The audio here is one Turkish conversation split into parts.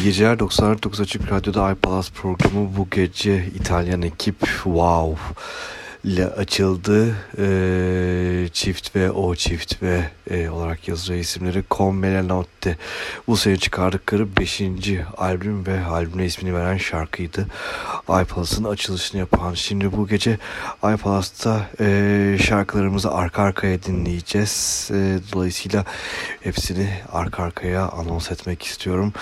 İyi geceler. 99 Açık Radyo'da iPalaz programı bu gece İtalyan ekip. Wow ile açıldı. E, çift ve o çift ve e, olarak yazılı isimleri Con Notte. Bu sene çıkardıkları 5. albüm ve albüme ismini veren şarkıydı. iPalas'ın açılışını yapan. Şimdi bu gece iPalas'ta e, şarkılarımızı arka arkaya dinleyeceğiz. E, dolayısıyla hepsini arka arkaya anons etmek istiyorum.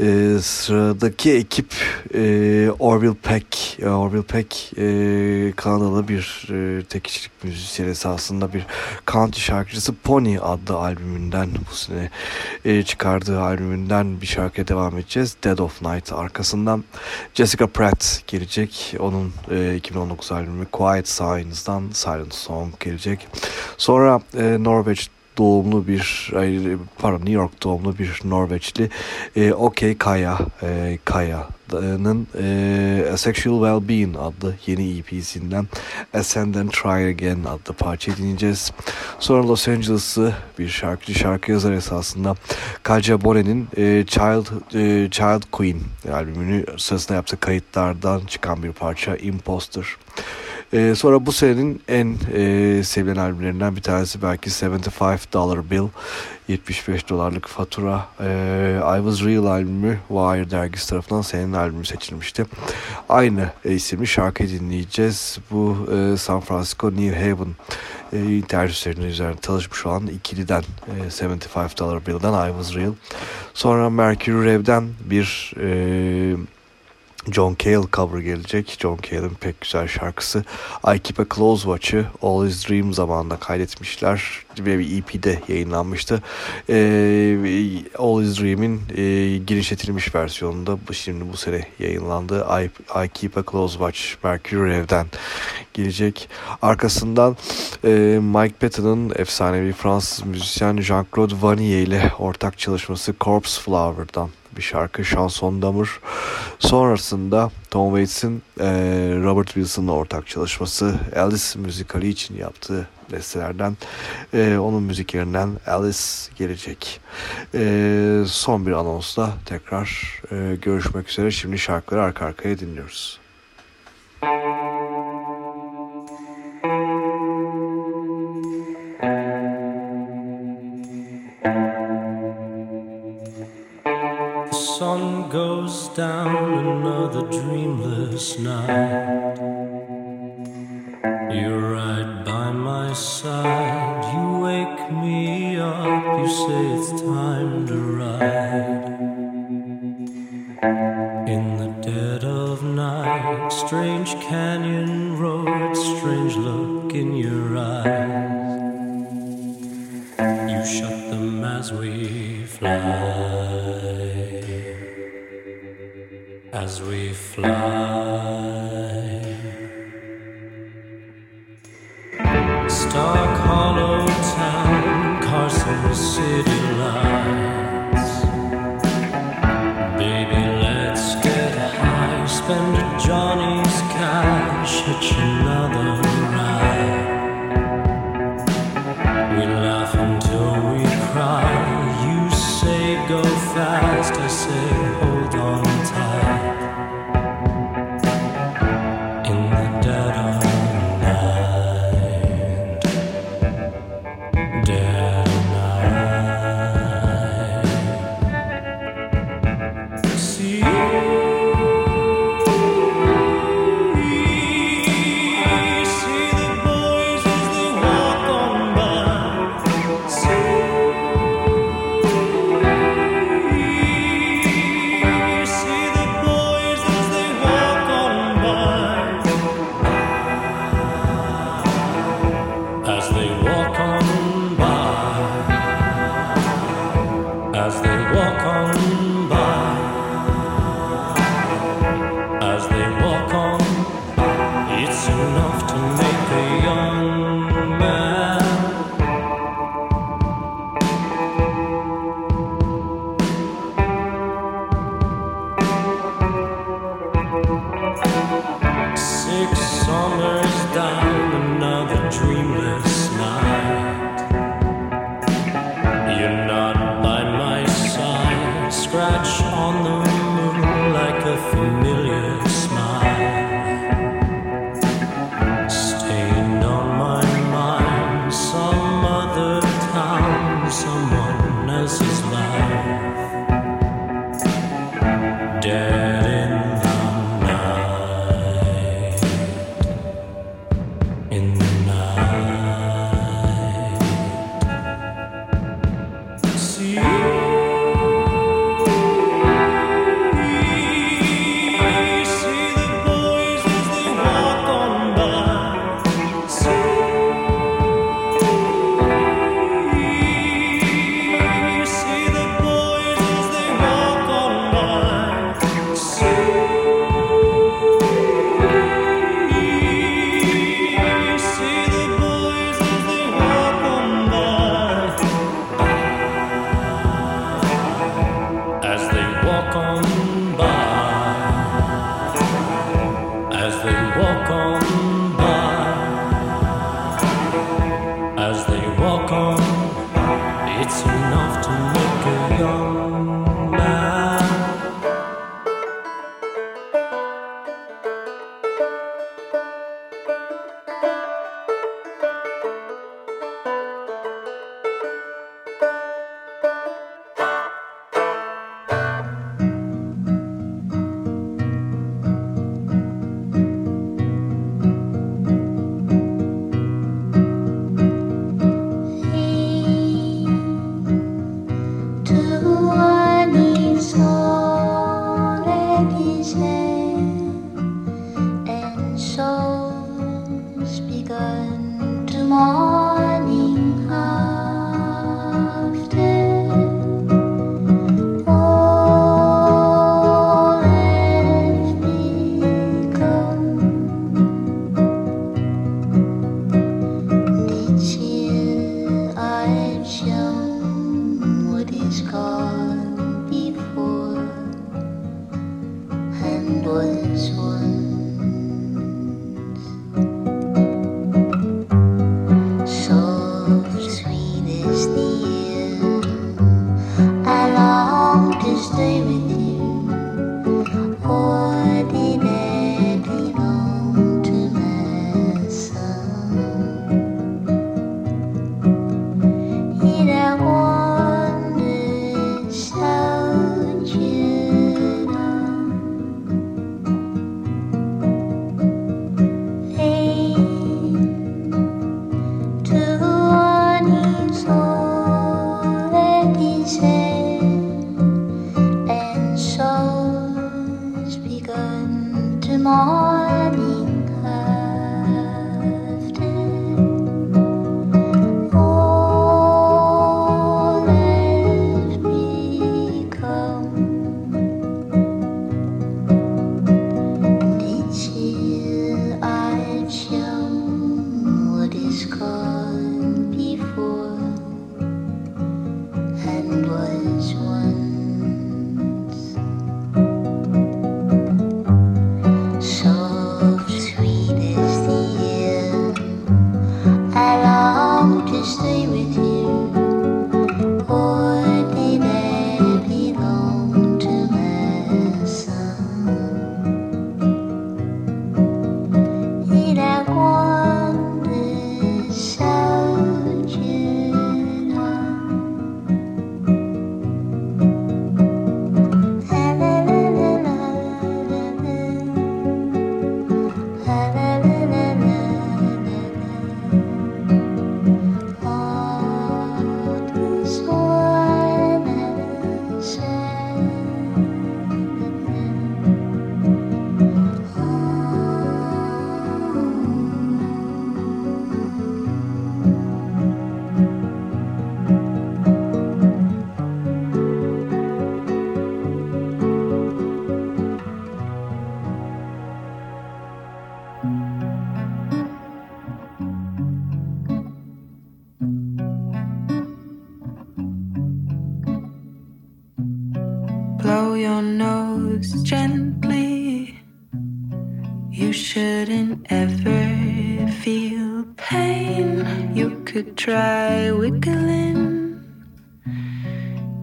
E, sıradaki ekip e, Orville Peck. Orville Peck e, Kanadalı bir e, tek kişilik müzisyen esasında bir country şarkıcısı Pony adlı albümünden bu sene e, çıkardığı albümünden bir şarkıya devam edeceğiz. Dead of Night arkasından Jessica Pratt gelecek. Onun e, 2019 albümü Quiet Signs'dan Silent Song gelecek. Sonra e, Norwich doğumlu bir pardon New York doğumlu bir Norveçli e, OK Kaya e, Kaya'nın e, Asexual Wellbeing adlı yeni EP'sinden Ascend and Try Again adlı parça dinleyeceğiz. Sonra Los Angeles'ı bir şarkıcı şarkı yazar esasında Kaja Bone'nin e, Child e, Child Queen albümünü sırasında yaptığı kayıtlardan çıkan bir parça Imposter. E, sonra bu senenin en e, sevilen albümlerinden bir tanesi belki 75 Dollar Bill 75 dolarlık fatura e, I Was Real albümü Wire dergisi tarafından senenin albümü seçilmişti. Aynı isimli şarkıyı dinleyeceğiz. Bu e, San Francisco New Haven e, internet üzerinde üzerinde çalışmış olan ikiliden e, 75 Dollar Bill'dan I Was Real. Sonra Mercury Rev'den bir e, John Cale cover gelecek. John Cale'ın pek güzel şarkısı. I Keep a Close Watch'ı All His Dream zamanında kaydetmişler. Ve bir EP'de yayınlanmıştı. Ee, All His Dream'in e, genişletilmiş versiyonunda bu şimdi bu sene yayınlandı. I, I Keep a Close Watch Mercury Rev'den gelecek. Arkasından e, Mike Patton'ın efsanevi Fransız müzisyen Jean-Claude Vannier ile ortak çalışması Corpse Flower'dan bir şarkı Şanson Damur. Sonrasında Tom Waits'in e, Robert Wilson'la ortak çalışması Alice müzikali için yaptığı bestelerden e, onun müziklerinden Alice gelecek. E, son bir anonsla tekrar e, görüşmek üzere. Şimdi şarkıları arka arkaya dinliyoruz. Down another dreamless night. You're right by my side, you wake me up, you say it's time to ride. In the dead of night, strange canyon as we fly. enough to make You shouldn't ever feel pain. You could try wiggling.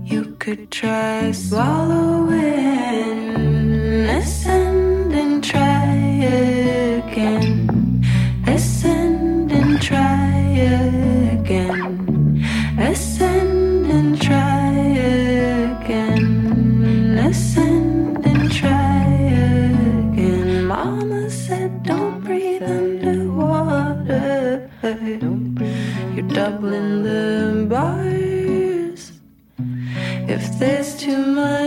You could try swallowing. there's too much.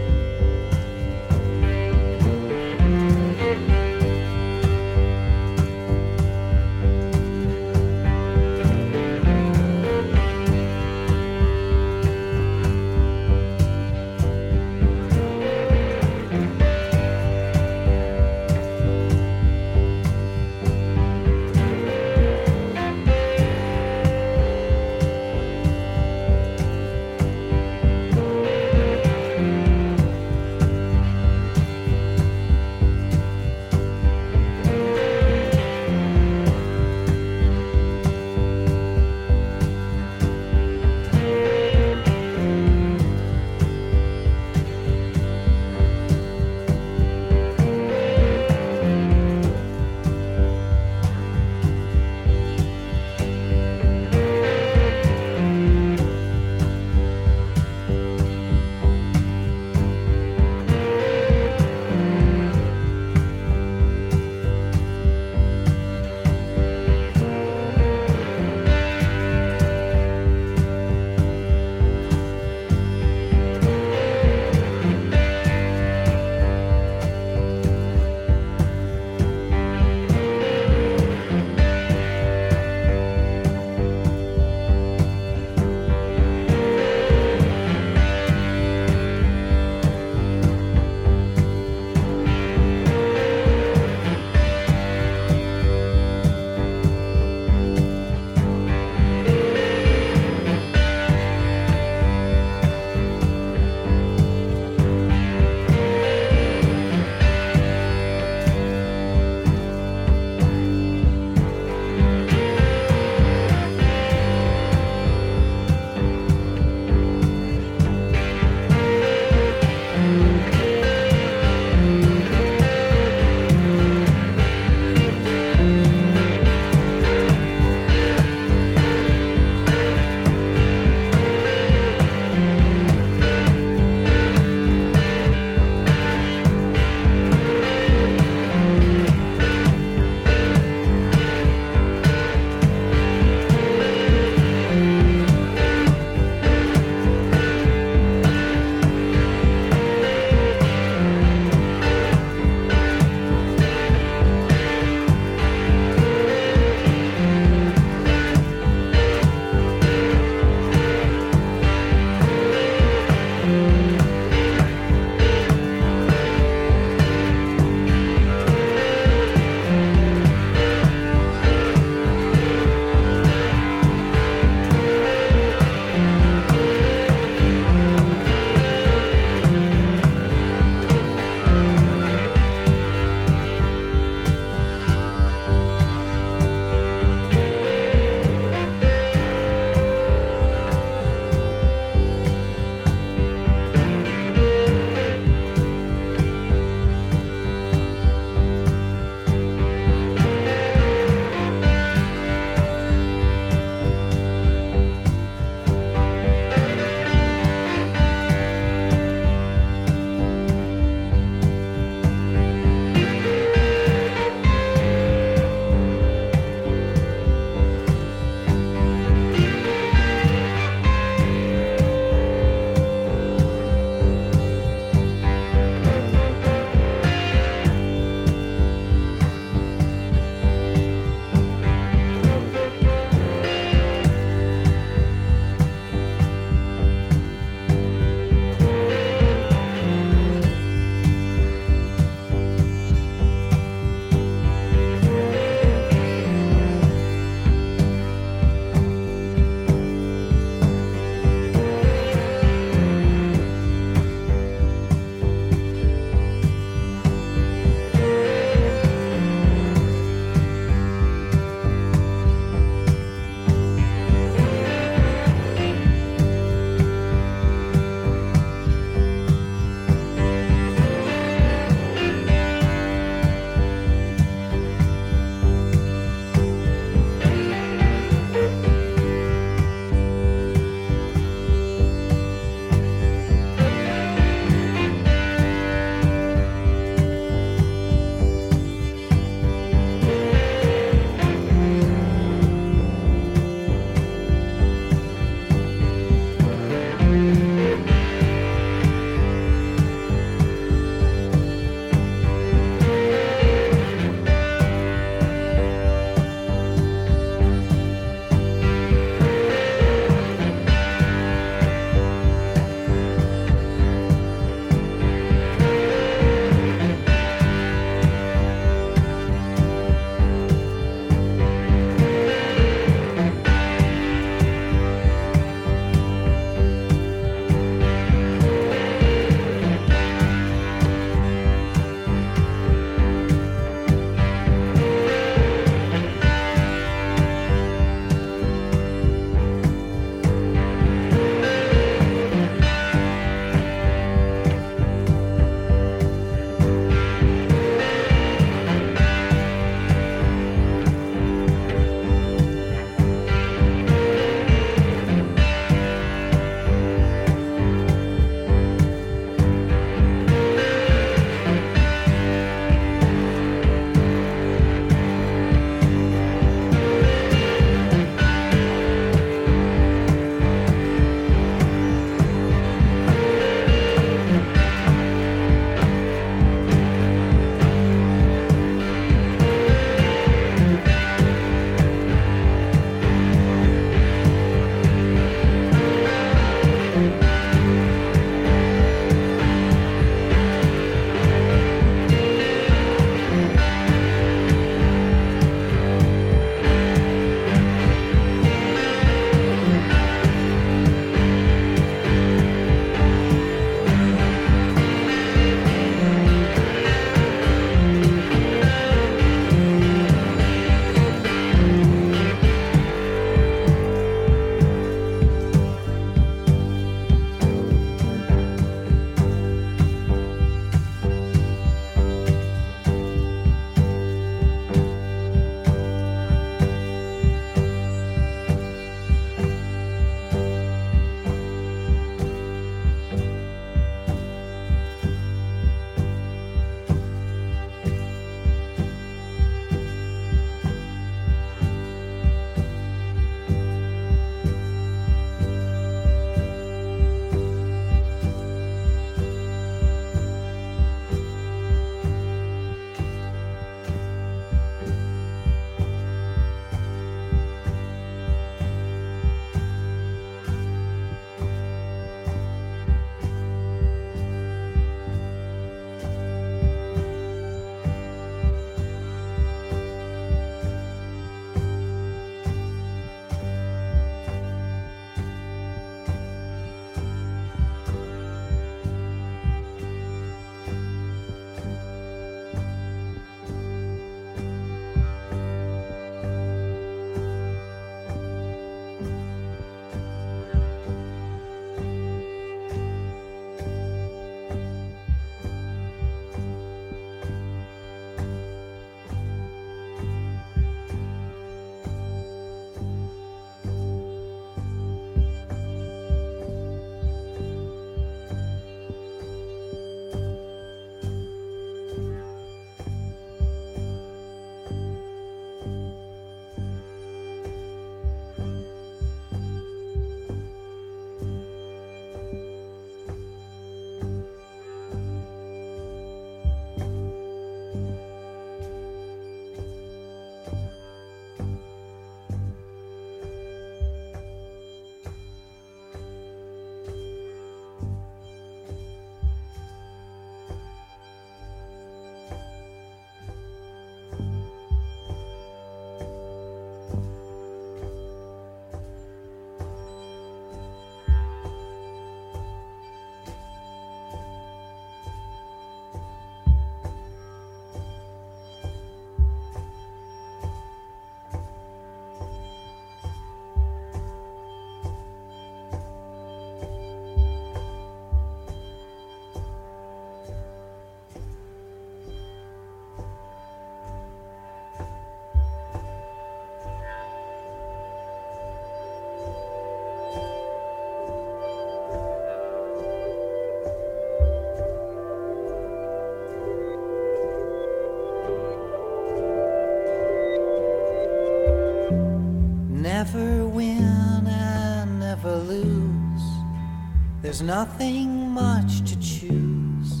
There's nothing much to choose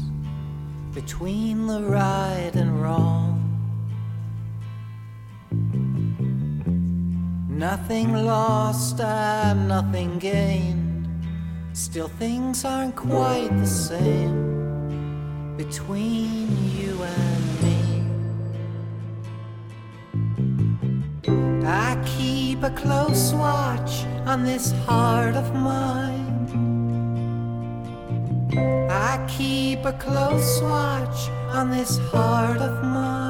between the right and wrong. Nothing lost and nothing gained. Still, things aren't quite the same between you and me. I keep a close watch on this heart of mine. keep a close watch on this heart of mine.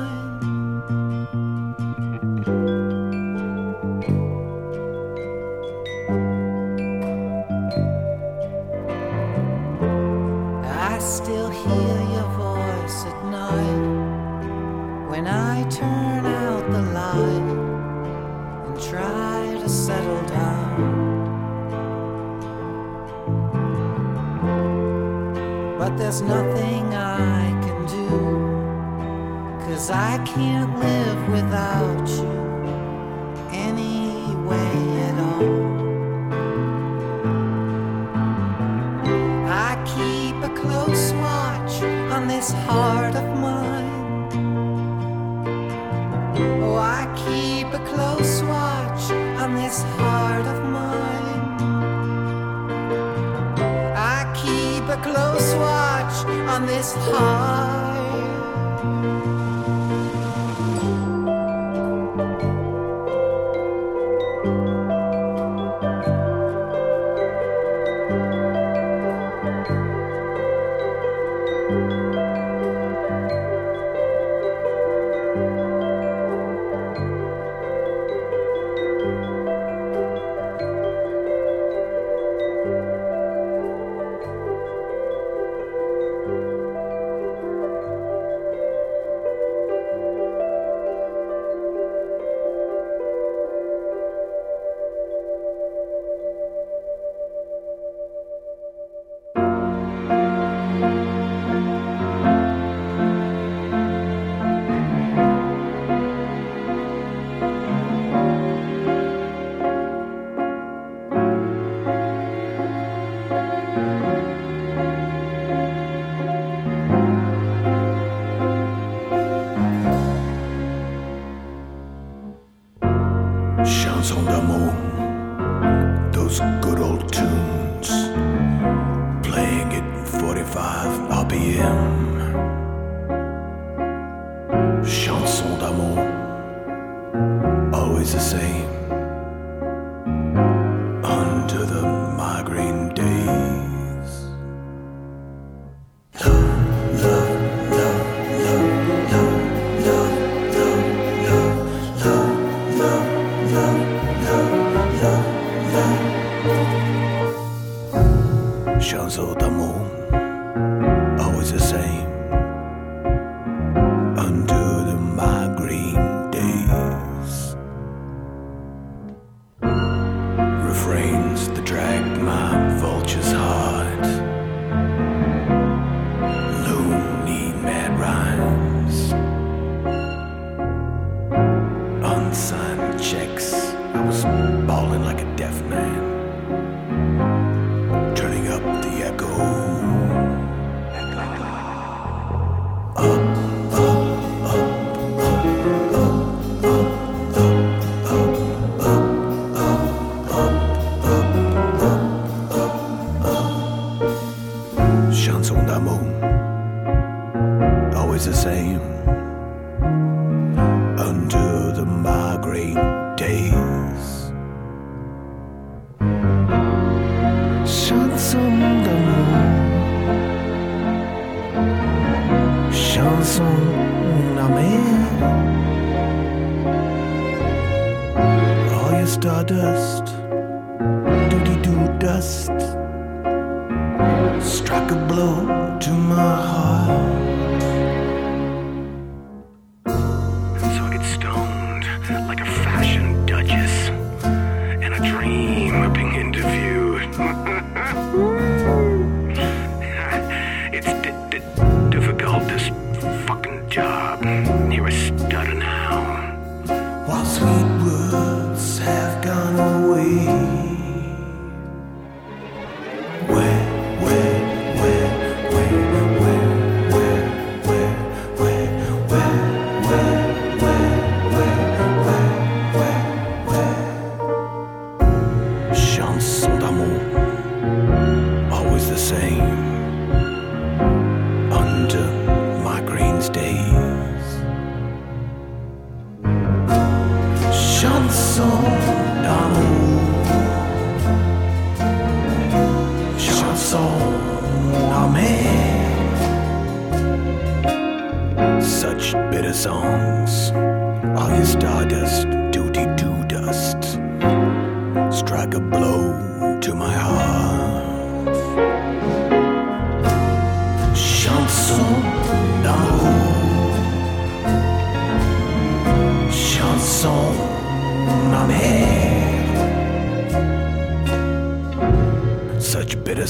chansons d'amour, always the same. Under the migraine days, chansons d'amour, chanson d'amour. All your stardust, doody doo dust. my heart.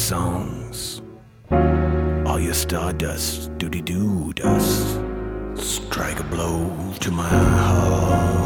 Songs are your stardust, doody doo dust. Strike a blow to my heart.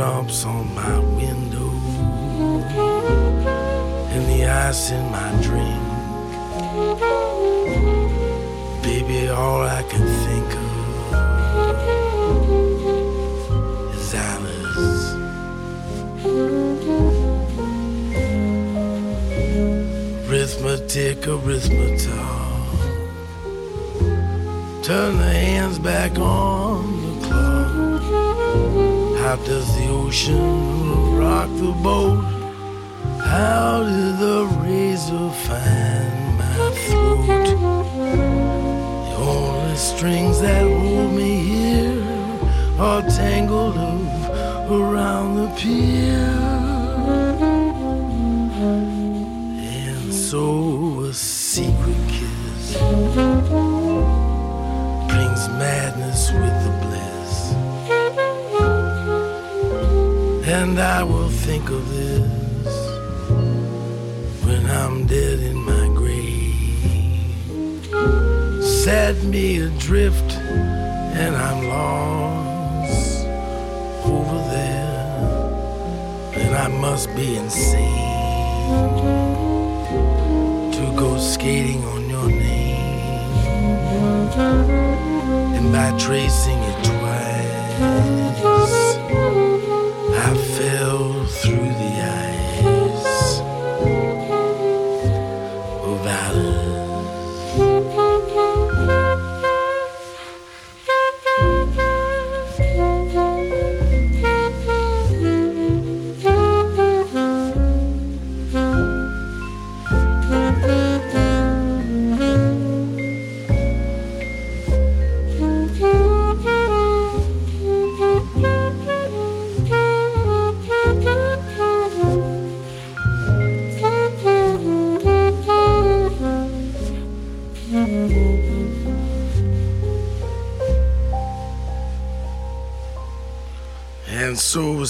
Raindrops on my window, and the ice in my drink. Baby, all I can think of is Alice. Arithmetic, arithmetic. Turn the hands back on. How does the ocean rock the boat? How did the razor find my throat? The only strings that hold me here are tangled up around the pier. And I will think of this when I'm dead in my grave. Set me adrift and I'm lost over there. And I must be insane to go skating on your name. And by tracing it twice,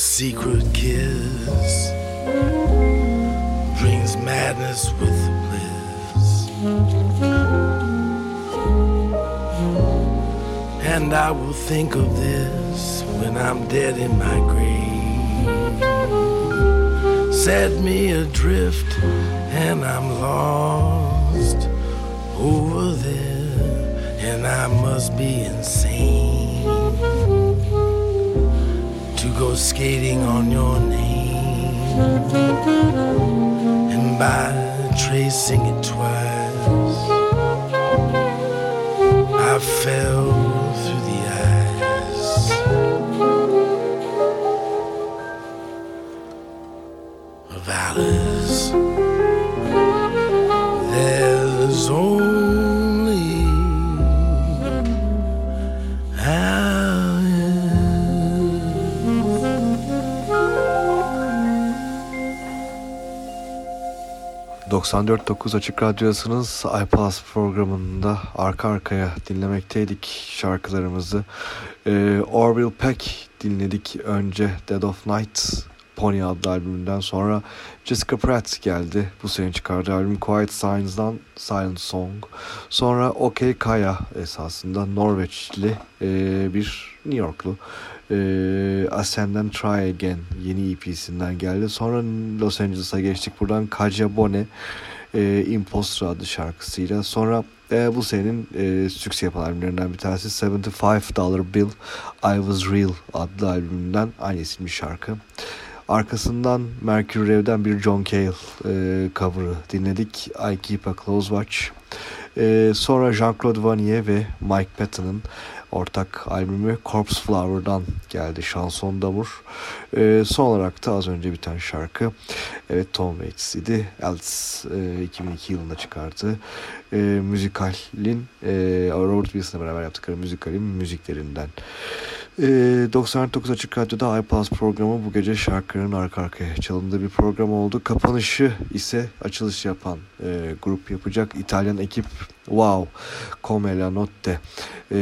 secret kiss brings madness with bliss. And I will think of this when I'm dead in my grave. Set me adrift and I'm lost over there. and I must be insane skating on your name. And by tracing it 94.9 Açık Radyosu'nuz iPlus programında arka arkaya dinlemekteydik şarkılarımızı. Ee, Orville Peck dinledik önce Dead of Night Pony adlı albümünden sonra Jessica Pratt geldi. Bu sene çıkardığı albüm Quiet Signs'dan Silent Song. Sonra OK Kaya esasında Norveçli e, bir New Yorklu. E, Ascend'den Try Again yeni EP'sinden geldi. Sonra Los Angeles'a geçtik. Buradan Kaja Bone e, Imposter adlı şarkısıyla. Sonra e, bu senenin e, sükse yapan albümlerinden bir tanesi 75 Dollar Bill I Was Real adlı albümünden aynı isimli şarkı. Arkasından Mercury Rev'den bir John Cale e, cover'ı dinledik. I Keep a Close Watch. E, sonra Jean-Claude Vanier ve Mike Patton'ın ortak albümü Corpse Flower'dan geldi şanson damur. E, son olarak da az önce biten şarkı evet Tom Waits idi. Alice e, 2002 yılında çıkardı. E, müzikalin e, Robert Wilson'la beraber yaptıkları müzikalin müziklerinden. E, 99 Açık Radyo'da iPlus programı bu gece şarkıların arka arkaya çalındığı bir program oldu. Kapanışı ise açılış yapan e, grup yapacak İtalyan ekip Wow Come la Notte e,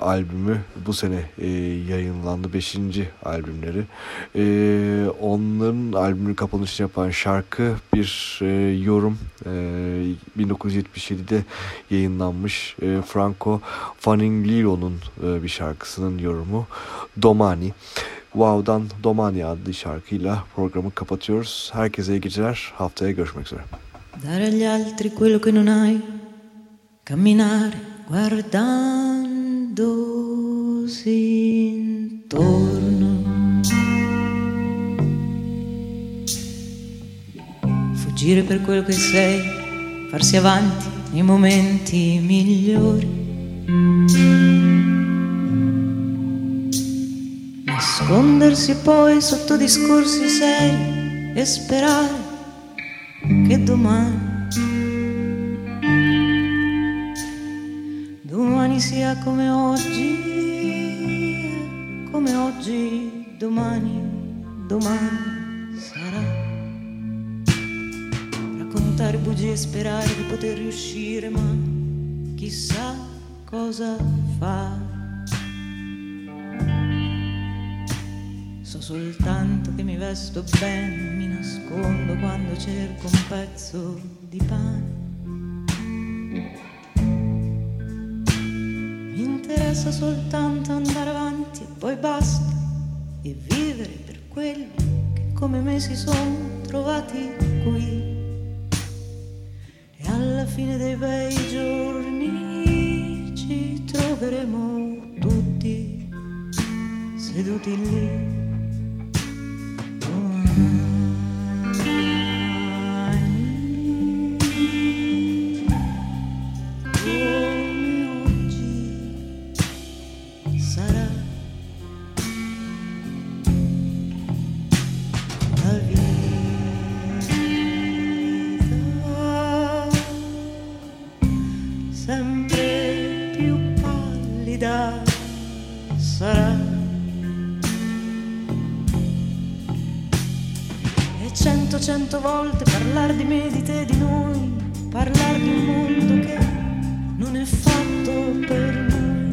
albümü bu sene e, yayınlandı. Beşinci albümleri. E, onların albümünü kapanışı yapan şarkı bir e, yorum e, 1977'de yayınlanmış e, Franco Faniglilo'nun e, bir şarkısının yorumu Domani. Wow'dan Domani adlı şarkıyla programı kapatıyoruz. Herkese iyi geceler. Haftaya görüşmek üzere. Dare agli altri quello che non hai, camminare guardandosi intorno. Fuggire per quello che sei, farsi avanti nei momenti migliori. Nascondersi poi sotto discorsi seri e sperare che domani come oggi come oggi domani domani sarà. Raccontare bugie e sperare di poter riuscire ma chissà cosa fa. So soltanto che mi vesto bene mi nascondo quando cerco un pezzo di pane interessa soltanto andare avanti e poi basta e vivere per quelli che come me si sono trovati qui. E alla fine dei bei giorni ci troveremo tutti seduti lì. Sempre più pallida sarà e cento cento volte parlare di me, di te, di noi parlare di un mondo che non è fatto per noi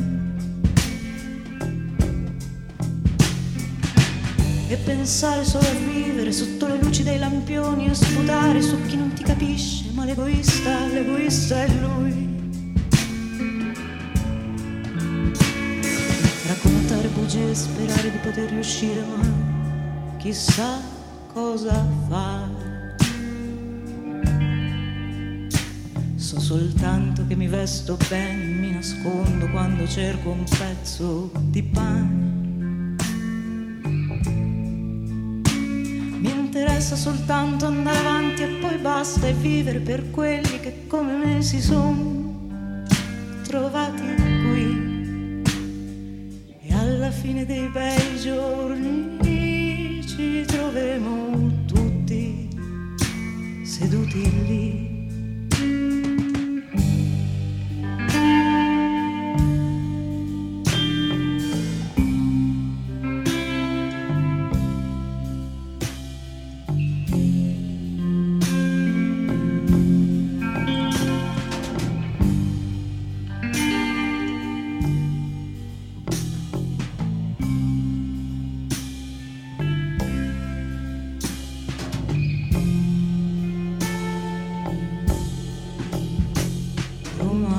e pensare solo a vivere sotto le luci dei lampioni e sputare su chi non ti capisce, ma l'egoista, l'egoista è lui. Sperare di poter riuscire, ma chissà cosa fare. So soltanto che mi vesto bene, mi nascondo quando cerco un pezzo di pane. Mi interessa soltanto andare avanti e poi basta e vivere per quelli che come me si sono trovati fine dei bei giorni ci troveremo tutti seduti lì. Oh.